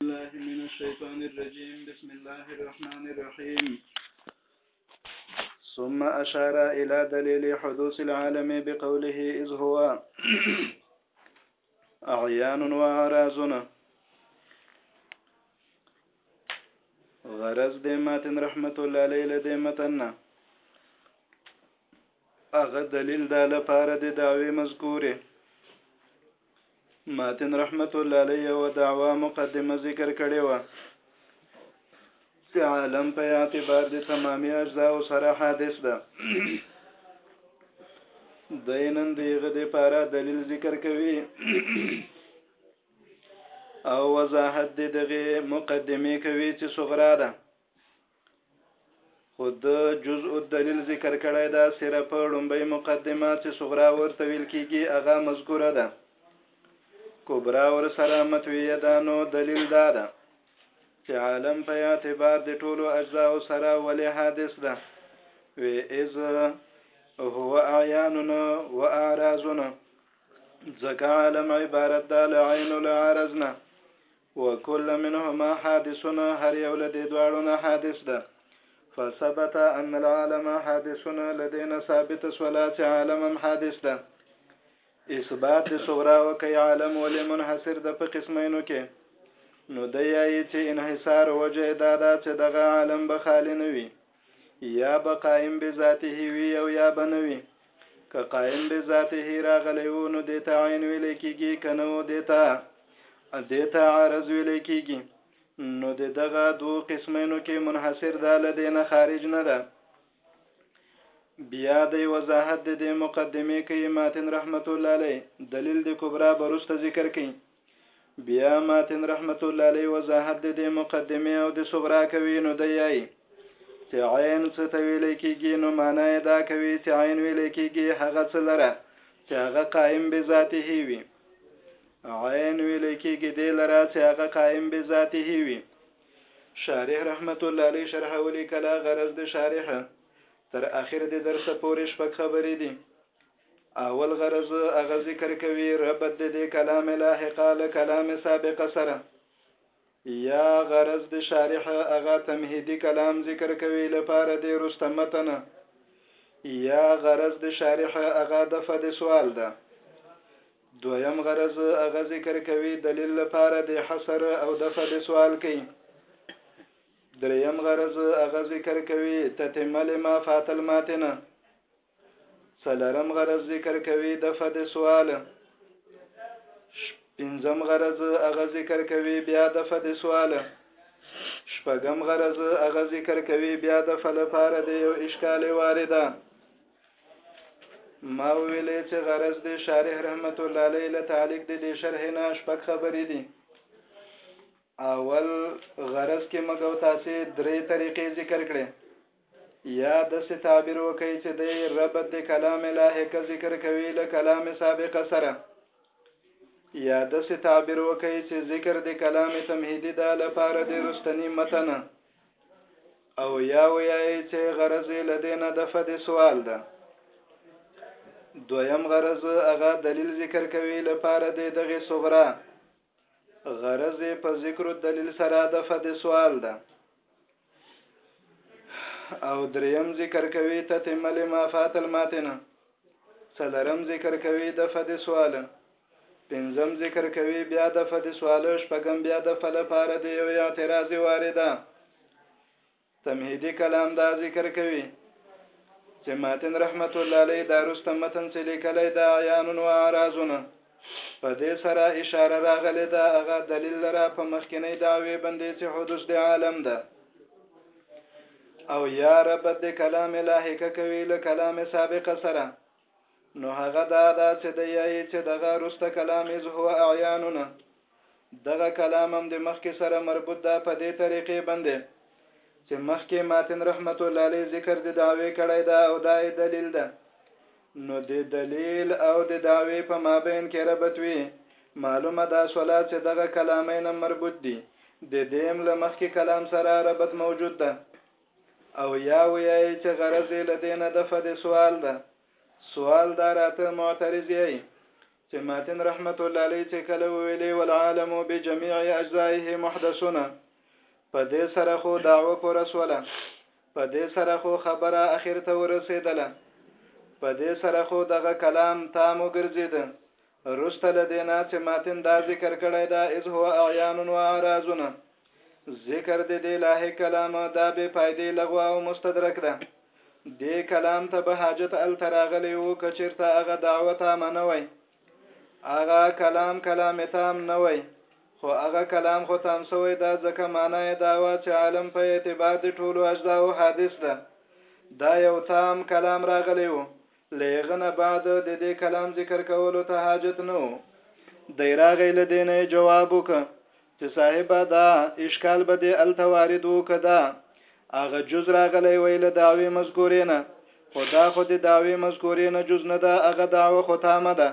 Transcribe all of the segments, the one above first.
بالله من الشيطان الرجيم بسم الله الرحمن الرحيم ثم أشار إلى دليل حدوث العالم بقوله إذ هو أعيان وأعرازنا غرض دې ماتن رحمت الله علیه له دې متن هغه دلیل دا لپاره د دعوې مذکورې ماتن رحمت الله علیه و دعوا مقدمه ذکر کړې و چې عالم په اعتبار د تمامي اجزا او سره حادث ده دینن دیغه د پاره دلیل ذکر کوي او وضاحت دغه مقدمه کوي چې صغرا ده خو ده جزء الدلیل ذکر کړی ده سره په ړومبۍ مقدمه چې صغرا ورته ویل کېږي هغه مذکوره ده کبرا ور سره متویه ده نو دلیل دا ده چې عالم په اعتبار د ټولو اجزاء سره ولې حادث ده وی از هو اعیاننا و اعراضنا ځکه عالم عبارت ده له عین له عرض نه وکل منهما حادث هر یو له دې دواړو نه حادث ده فثبت ان العالم حادث لدينا ثابت سولا چې عالم هم حادث ده اثبات د صغرا او کې عالم ولې منحصر د په قسمینو کې نو د یایي چې انحصار وجه دا ده چې دغه عالم به خالی نه وي یا به قائم بذاته وی او یا به نوی که قائم بذاته راغلی وو نو دیتا عین ویل کیږي کنه وو دیتا دیتا عرض ویل کیږي نو د دغه دوه قسمینو کې منحصر ده لدینه خارج نه ده بیا د وضاحت د دې مقدمه کې ماتن رحمت الله علیه دلیل د کبرا برسته ذکر کړي بیا ماتن رحمت الله علیه وضاحت د دې مقدمه او د صغرا کوي نو دی یې چې عین څه ته ویل کېږي نو معنا یې دا کوي چې عین ویل کېږي هغه څه لره چې هغه قائم به ذاته وي عین ویل کېږي دې لره چې هغه قائم به ذاته وي شارح رحمت الله علیه شرح ولیکلا غرض د شارح تر اخر د درس پورې شپږ خبرې دي اول غرض هغه ذکر کوي ربط د دې کلام لاحقه له کلام سابقه سره یا غرض د شارح هغه تمهیدی کلام ذکر کوي لپاره د رستمتنه یا غرض د شارح هغه د فد سوال ده دویم غرض هغه ذکر کوي دلیل لپاره د حصر او د فد سوال کوي دریم غرض هغه ذکر کوي تتمل ما فاتل ماتنه څلرم غرض ذکر کوي د فد سوال پنځم غرض هغه ذکر کوي بیا د فد سوال شپږم غرض هغه ذکر کوي بیا د فل لپاره د یو اشکال وارده ما ویلې چې غرض د شارح رحمت الله علیه له تعلق د دې شرح نه شپږ خبرې دي اول غرض کې مګو تاسو درې طریقې ذکر کړې یا داسې تعبیر وکړي چې دی ربط د کلام لاحقه ذکر کوي له کلام سابقه سره یا داسې تعبیر وکړي چې ذکر د کلام تمهیدي ده لپاره د رستنی متن او یا ویایي چې غرض یې له دې نه دفع د سوال ده دویم غرض هغه دلیل ذکر کوي لپاره د دغه صغرا غرض په ذکر دلیل سره دفع د سوال ده او دریم ذکر کوي تتمل ما فات الماتنه څلرم ذکر کوي د فد سوال پنځم ذکر کوي بیا د فد سوال شپږم بیا د فل پاره دی یو اعتراض وارده تمهیدی کلام دا ذکر کوي چې ماتن رحمت الله علیه دا رسته متن سلیکلی دا عیانون و عرازونه په دې سره اشاره راغلې ده هغه دلیل لره په مخکنی دعوی باندې چې حدوث د عالم ده او یا رب د کلام لاحقه کوي له کلام سابق سره نو هغه دا ده چې د یای چې دغه رسته کلام از هو اعیانونه دغه کلام هم د مخکې سره مربوط ده په دې طریقې باندې چې مخکې ماتن رحمت الله علیه ذکر د دعوی کړی ده او دا یې دلیل ده نو د دلیل او د دعوی په مابین کې ربط وي معلومه ده سولا چې دغه کلامین مربوط دي د دیم له مخکې کلام سره ربط موجود ده او یا ویای چې غرض یې له دې نه دفع د سوال ده سوال دا راته معترض یې چې ماتن رحمت الله علیه چې کله ویلې والعالم بجميع اجزائه محدثونه په دې سره خو دعوه پر رسوله په دې سره خو خبره اخر ته ورسېدله په دې سره خو دغه کلام تام وګرځید رسته لدینا چې ماتن دا ذکر کړی دا از هو اعیان و اعراضنا ذکر د دې لاه کلام دا به پایدې لغوا او مستدرک ده دې کلام ته به حاجت ال تراغلی او کچرته هغه دعوت امنه وای هغه کلام کلام تام نه وای خو هغه کلام خو تام سوی دا ځکه معنا یې دا و چې عالم په اعتبار د ټولو اجزا او حادث ده دا یو تام کلام راغلی وو له هغه نه بعد د دې کلام ذکر کولو ته حاجت نه و. دی راغی له دې نه یې جواب وکړ چې صاحبه دا اشکال به دې هلته وارد و که دا هغه جز راغلی وای له دعوې مذکورې نه، خو دا خو د دعوې مذکورې نه جز نه ده هغه دعوه خو تامه ده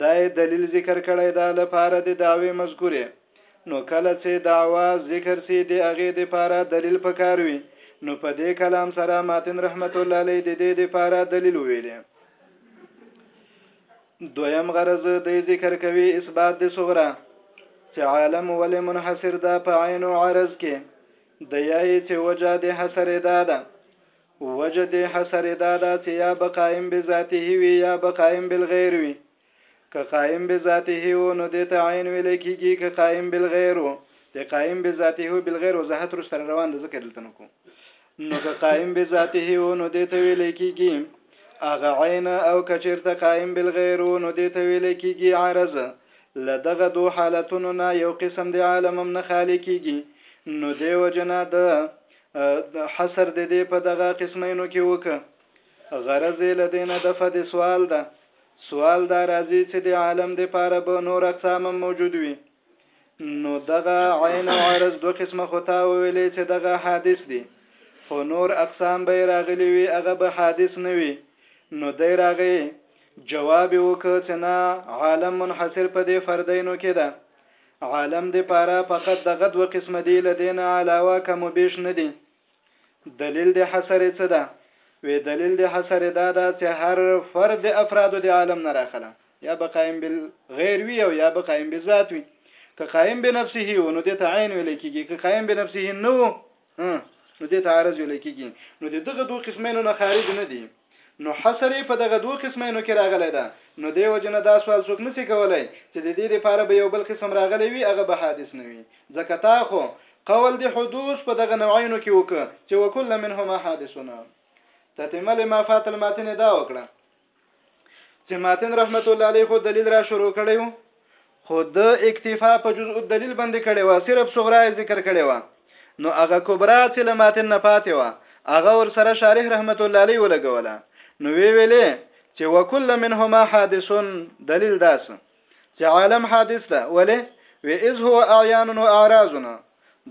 دا یې دلیل ذکر کړی ده لپاره د دعوې مذکورې نو کله څۀ دعوه ذکر شي د هغې دپاره دلیل پکار وي نو په دې کلام سره ماتن رحمت الله علیه د دې دپاره دلیل وویلې دویم غرض دی ذکر کوي اثبات د صغرا چې عالم ولې منحصر ده په عین او عرض کې د یای چې وجه د حسر ده ده وجه دې حصر دا ده چې یا به قائم بذاته وي یا به قائم بالغیر وي که قائم بذاته و نو دې ته عین ویل کیږي که قائم بالغیر و د قائم بذاته و بالغیر وضاحت رو سره روان د ذکر دلته نکو نو که قائم بذاته و نو دې ته ویل کیږي اغه عین او کچرته قائم بالغیر نو دې ته ویل کیږي عارض لدغه دو حالتونو نه یو قسم دی عالمم نه خالی کیږي نو دیو جنا د حصر د دې په دغه قسمینو کې وکه غرض یې له دې نه دفع د سوال ده سوال دا راځي چې د عالم د پاره به نور اقسام موجود وي نو دغه عین او عرض دوه قسمه خطا ویلې چې دغه حادث دي خو نور اقسام به راغلي وي هغه به حادث نه وي نو دی راغی جواب وکړ چې نه عالم منحصر په دې فردینو کې ده عالم د پاره فقط دغه دوه قسمه دي له دې نه علاوه کم و بیش نه دي دلیل د حصر یې څه ده وې دلیل د حصر یې دا ده چې هر فرد د افرادو د عالم نه راخله یا به قائم بالغیر وي او یا به قائم بالذات وي که قائم بنفسه و نو د تعین ویل کېږي که قائم بنفسه نه ها نو دې ته عارض ویل کېږي نو د دغه دوه قسمینو نه خارج نه دي نو حصر یې په دغه دوه قسمینو کې راغلی ده نو دی وجنه دا سوال څوک نسی کولای چې د دې لپاره به یو بل قسم راغلی وي هغه به حادث نه وي ځکه تا خو قول د حدوث په دغه نوعینو کې وکړه چې وکل منهما حادثونه تتمل ما فات الماتن دا وکړه چې ماتن رحمت الله علیه خو دلیل را شروع کړی وو خو د اکتفا په جزء دلیل باندې کړي وا صرف صغرا ذکر کړي وا نو هغه کبرا چې لماتن نه پاتې وا هغه ور سره شارح رحمت الله علیه ولګوله نو وی ویلې چې وکل منهما حادثون دلیل داس چې عالم حادث ده ولی وی اذ هو اعیان و اعراضنا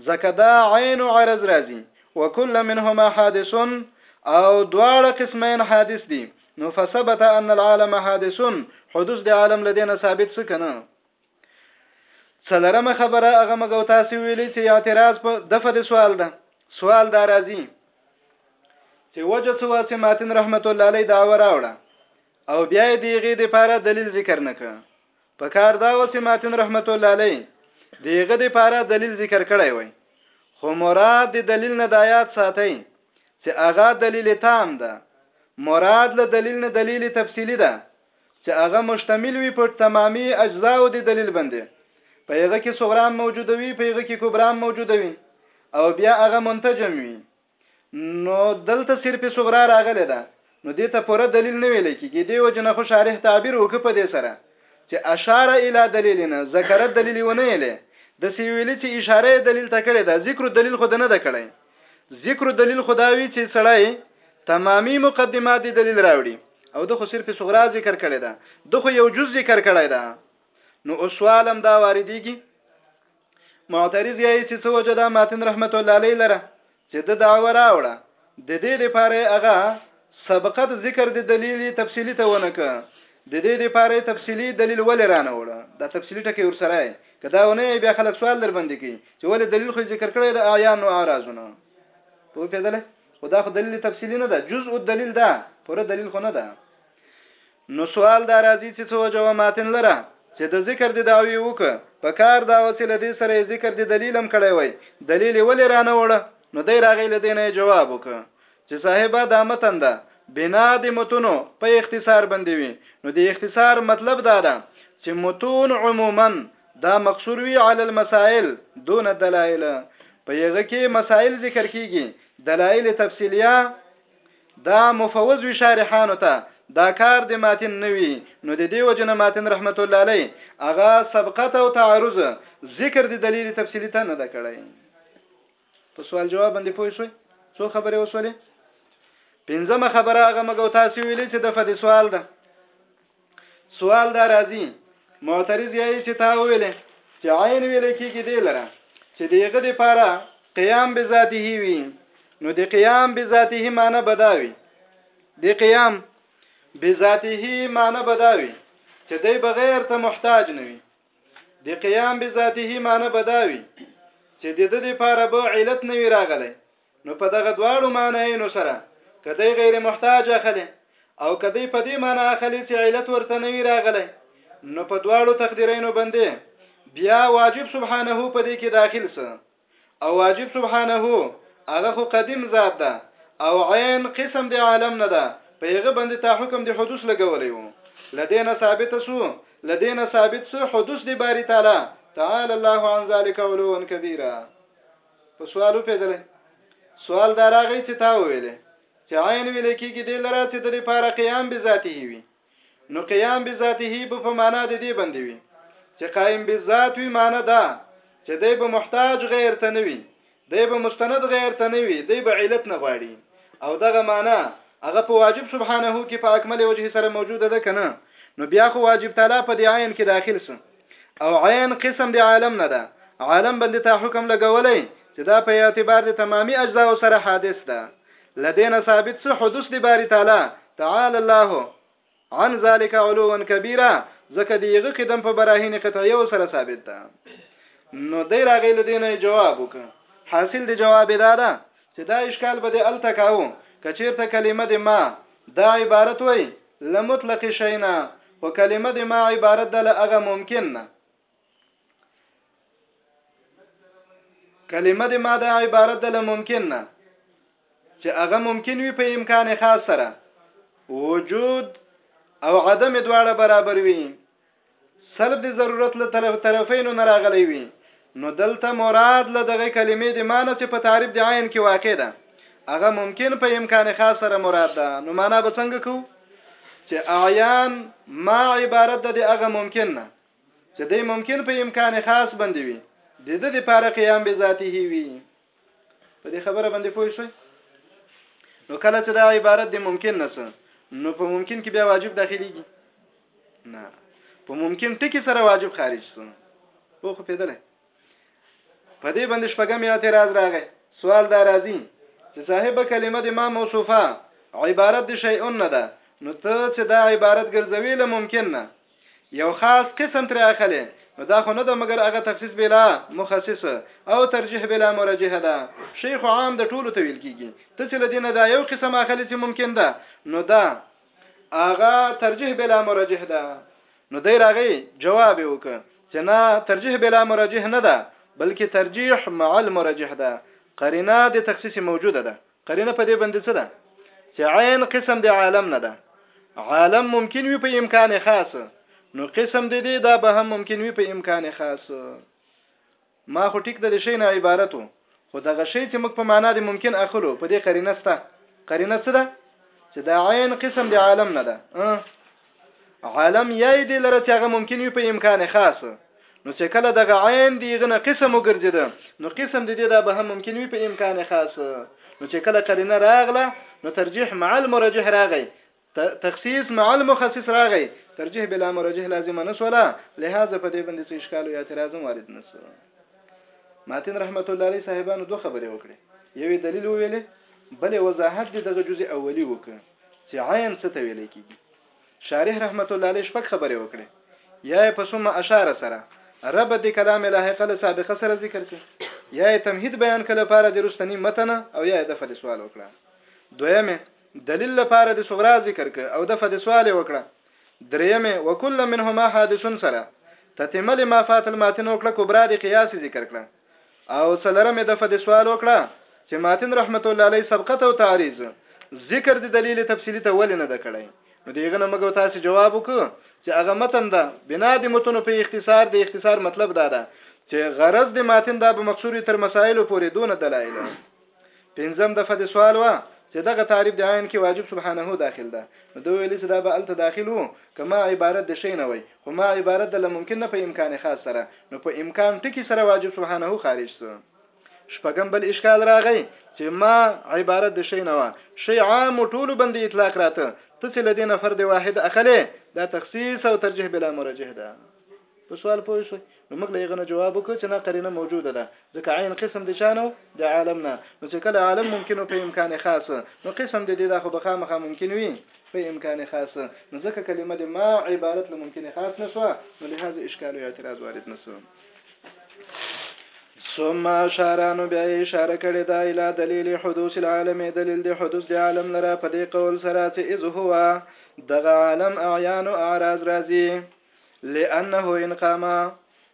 ځکه دا عین و عرض راځي وکل منهما حادث او دواړه قسمین حادث دي نو فثبت ان العالم حادث حدوث د عالم لدینه ثابت څه کنه څلرمه خبره هغه مګو تاسو ویلي چې اعتراض په دفه د سوال ده سوال دا راځي چې وجه څه واسه ماتن رحمت الله علیه دا وراوړه او بیا یې دیغه د پاره دلیل ذکر نه کړ په کار دا و چې ماتن رحمت الله علیه دیغه د پاره دلیل ذکر کړی وای خو مراد د دلیل نه دایات ساتي چې هغه دلیل تام ده مراد له دلیل نه دلیل تفصیلی ده چې هغه مشتمل وي په تمامي اجزا او د دلیل باندې په هغه کې صغرام موجودوي په هغه کې کبرام موجودوي او بیا هغه منتجم وي نو دلته صرف صغرا راغلې ده نو دې ته پوره دليل نه ويل کيږي دې وجه نه خو شارح تعبير وکړ په دې سره چې اشار الى دليل نه ذکر دليل ونه يلې د سی ویلي چې اشاره دلیل ته کړې ده ذکر دلیل خو نه ده کړې ذکر دلیل خداوی چې سړی تمامي مقدمات دی دلیل راوړي او د خو صرف صغرا ذکر کړی دا د خو یو جز ذکر کړی دا نو اوسوالم دا واردېږي معترض یې چې څه وجه ده ماتن رحمت الله علیه لره چې د دعوه راوړه د دې لپاره هغه سبقت ذکر د دلیل تفصیلی ته ونه ک د دې لپاره تفصیلی دلیل ولې رانه وړه دا تفصیلی ټکی ورسره کدا ونه بیا خلک سوال در باندې کوي چې ولې دلیل خو ذکر کړی د اعیان او اعراضونه په پیدله خدا خو دلیل تفصیلی نه ده جزء الدلیل ده پوره دلیل خو نه ده نو سوال دا راځي چې څه وجه و ماتن لره چې د ذکر د دعوی وک په کار دا و چې لدې سره ذکر د دلیلم کړی وای دلیل ولې رانه وړه نو دی راغی لدې نه جواب وک چې صاحبہ دا متن ده بنا د متونو په اختصار باندې وي نو د اختصار مطلب دا ده چې متون عموما دا مقصور وي علی المسائل دون الدلائل په یغه کې مسائل ذکر کیږي دلایل تفصیلیه دا مفوض وی شارحانو ته دا کار د ماتن نه وی نو د دې وجنه ماتن رحمت الله علی اغا سبقت او تعارض ذکر د دلیل تفصیلی ته نه دکړی په سوال جواب باندې پوه شوي څو خبرې وسولې پنځمه خبره هغه مګو تاسو ویلې چې د فدی سوال ده سوال دا راځي معترض یې چې تا ویلې چې عین ویل کېږي دی لره چې دیغه د پاره قیام بذاته وي نو د قیام بذاته معنی بداوي د قیام بذاته معنی بداوي چې دی بغیر ته محتاج نه وي د قیام بذاته معنی بداوي چې د دې لپاره به علت نه وي راغلی نو په دغه دواړو معنیینو سره کدی غیر محتاج اخلي او کدی په دې معنی اخلي چې علت ورته نه وی راغلی نو په دواړو تقدیرینو باندې بیا واجب سبحانه په دې کې داخل سه او واجب سبحانه هغه خو قدیم ذات ده او عین قسم دی عالم نه ده په هغه باندې تا حکم دی حدوث لګولې وو لدینه ثابت سو لدینه ثابت سو حدوث دی باری تعالی تعالی الله عن ذلك علوا كبيرا په سوال وپېدل سوال دا راغی چې تا وویلې چې عین ویل کېږي د لره چې د لپاره قیام به ذاته وي نو قیام به ذاته به په معنا د دې باندې وي چې قائم به ذات وي معنا دا چې دی به محتاج غیر ته نه وي دی به مستند غیر ته نه وي دی به علت نه غواړي او دغه معنا هغه په واجب سبحانه کې په اکمل وجه سره موجوده ده کنه نو بیا خو واجب تعالی په دې عین کې داخل سو او عین قسم د عالم نه ده عالم بل د تا حکم لګولې چې دا په اعتبار د تمامي اجزا سره حادث ده لدین ثابت څه حدوث دی باری تعالی تعالی الله عن ذلك علوا كبيرا ځکه دیغه قدم په براهین قطعیه سره ثابت ده نو دی راغی لدینه جواب وک حاصل دی جواب دا ده چې دا اشکال به د التکاو کچیرته کلمه د ما دا عبارت وای له مطلق شي نه، خو کلمه د ما عبارت ده له هغه ممکن نه. کلمه د ما ده عبارت ده له ممکن نه چې هغه ممکن وي په امکان خاص سره وجود او عدم دواړه برابر وي سلب د ضرورت له طرف طرفینو نه راغلی وي نو دلته مراد له دغه کلمې د معنی چې په تعریف د عین کې واقع ده هغه ممکن په امکان خاص سره مراد ده نو معنا به څنګه کو چې اعیان ما عبارت ده د هغه ممکن نه چې د ممکن په امکان خاص باندې وي د دې لپاره قیام به ذاته وي په دې خبره باندې پوه شئ نو کله چې دا عبارت د ممکن نه سه نو په ممکن کې بیا واجب داخليږي نه په ممکن ټکی سره واجب خارج سه او خو پیدل په دې باندې شپږم اعتراض راغی سوال دا راځي چې صاحب کلمه د ما موصوفه عبارت د شیء نه ده نو ته چې دا عبارت ګرځوي له ممکن نه یو خاص قسم ترې اخلې نو دا خو نه ده مګر هغه تخصیص بلا مخصص او ترجیح بلا مرجح ده شی خو عام د ټولو ته ویل کیږي ته چې لدینه دا یو قسم اخلې چې ممکن ده نو دا هغه ترجیح بلا مرجح ده نو دی راغی جواب وک چې نه ترجیح بلا مرجح نه ده بلکې ترجیح مع المرجح ده قرینه د تخصیص موجوده ده قرینه په دې باندې څه ده چې عین قسم د عالم نه ده عالم ممکن وي په امکان خاص نو قسم دې دې دا به هم ممکن وي په امکان خاص ما خو ټیک د شي نه عبارتو خو دغه شی چې موږ په معنا د ممکن اخلو په دې قرینه سته قرینه څه ده چې دا عین قسم د عالم نه ده عالم یای دی لره چې هغه ممکن وي په امکان خاص نو چې کله دغه عین دی غنه قسم وګرځیده نو قسم دی دا به هم ممکن وي په امکان خاص نو چې کله قرینه راغله نو ترجیح مع المرجح راغی تخصیص مع المخصص راغی ترجیح بلا مرجح لازم نه سولا لہذا په دې باندې څه اشکال او اعتراض وارد نه سو ماتن رحمت الله علیه صاحبانو دوه خبرې وکړې یوې دلیل ویلې بلې وضاحت دې دغه جزء اولی وکړ چې عین څه ته ویلې کیږي شارح رحمت الله علیه شپږ خبرې وکړي یا په ثم اشاره سره رب د کلام لاحقه له سابقه سره ذکر کړي یا تمهید بیان کړي لپاره د رستنی متن او یا د فد سوال وکړه دویمه دلیل لپاره د صغرا ذکر کړي او د فد سوال وکړه دریمه وکل منهما حادث سره تتمل ما فات الماتن وکړه کبرا د قیاس ذکر کړه او څلرم یې د فدې سوال وکړه چې ماتن رحمت الله علیه سبقت او تعریض ذکر د دلیل تفصیلی ته ولې نه د کړی نو دیغه نه مګو تاسو جواب وکړو چې هغه متن ده بنا د متن په اختصار د اختصار مطلب دا ده چې غرض د ماتن دا به مقصور تر مسائل پورې دون دلایل پنځم دفعه د سوال وه چې دغه تعریف د عین کې واجب سبحانه داخل ده نو دوی ویلي چې دا به الته داخل وو که ما عبارت د شی نه وای خو ما عبارت د لممکن نه په امکان خاص سره نو په امکان ټکی سره واجب سبحانه خارج سو شپږم بل اشکال راغی چې ما عبارت د شی نه وه شی عام ټولو باندې اطلاق راته ته چې لدې نفر د واحد اخلې دا تخصیص او ترجیح بلا مرجح ده په سوال پوه شو نو موږ له هغه نه جواب وکړو چې نه قرینه موجوده ده ځکه عین قسم د چانو د عالم نه نو چې کله عالم ممکن په امکان خاص نو قسم د دې دا خو بخا مخه ممکن وي په امکان خاص نو ځکه کلمه د ما عبارت له ممکن خاص نشو نو لهذا اشکال او اعتراض وارد نشو ثم اشاره نو بیا اشاره کړې دا اله دلیل حدوث العالم دلیل د حدوث د عالم لره په دې قول سره چې اذ هو دغه عالم اعیان او اعراض راځي لانه ان قام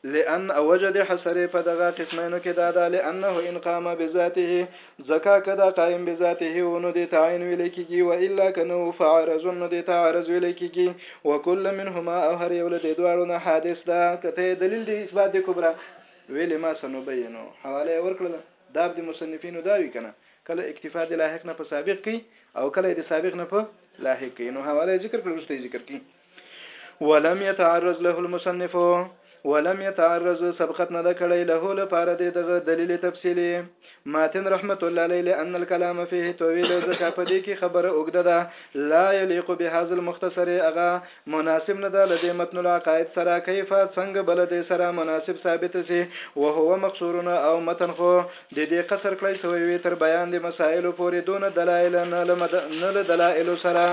لان اوجد حسر په دغه قسمینو کې دا ده لانه ان قام بذاته زکا کدا قائم بذاته او نو د تعین ویل کیږي و الا کنو فعرض نو د تعرض ویل کیږي وکل منهما او هر یو له دواړو نه حادث ده کته دلیل دی اثبات د کبرا ویل ما سنبینو حواله ورکړل داب د مصنفینو دا وی کنه کله اکتفا د لاحق نه په سابق کی او کله د سابق نه په لاحق کی نو حواله ذکر کړو ذکر کی ولم يتعرض له المصنف ولم يتعرض سبقت نه د کړی له لپاره د دغه دلیل تفصیلی ماتن رحمت الله علیه لأن الكلام فيه طويل ځکه په دې کې خبره اوږده ده لا يليق بهذا المختصر اغا مناسب نه ده لدې متن العقائد سره کیف څنګه بل دې سره مناسب ثابت سي وهو مقصورنا او متن خو د دې قصر کړی سوی وي تر بیان د مسائل پورې دون دلایل نه لمد نه دلایل سره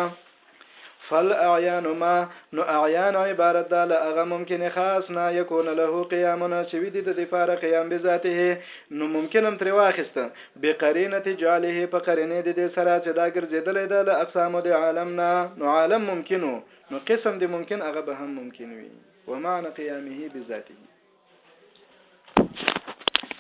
فالاعیان ما نو اعیان عبارت ده له هغه ممکن خاص نه یکون له قیامنا چې وي دي د لپاره قیام بذاته نو ممکن هم تر واخیست بقرینه جعله په قرینه دي د سره چې دا ګرځیدلې ده له اقسام د عالم نه نو عالم ممکنو نو قسم دي ممکن هغه به هم ممکن وي ومعنى قیامه بذاته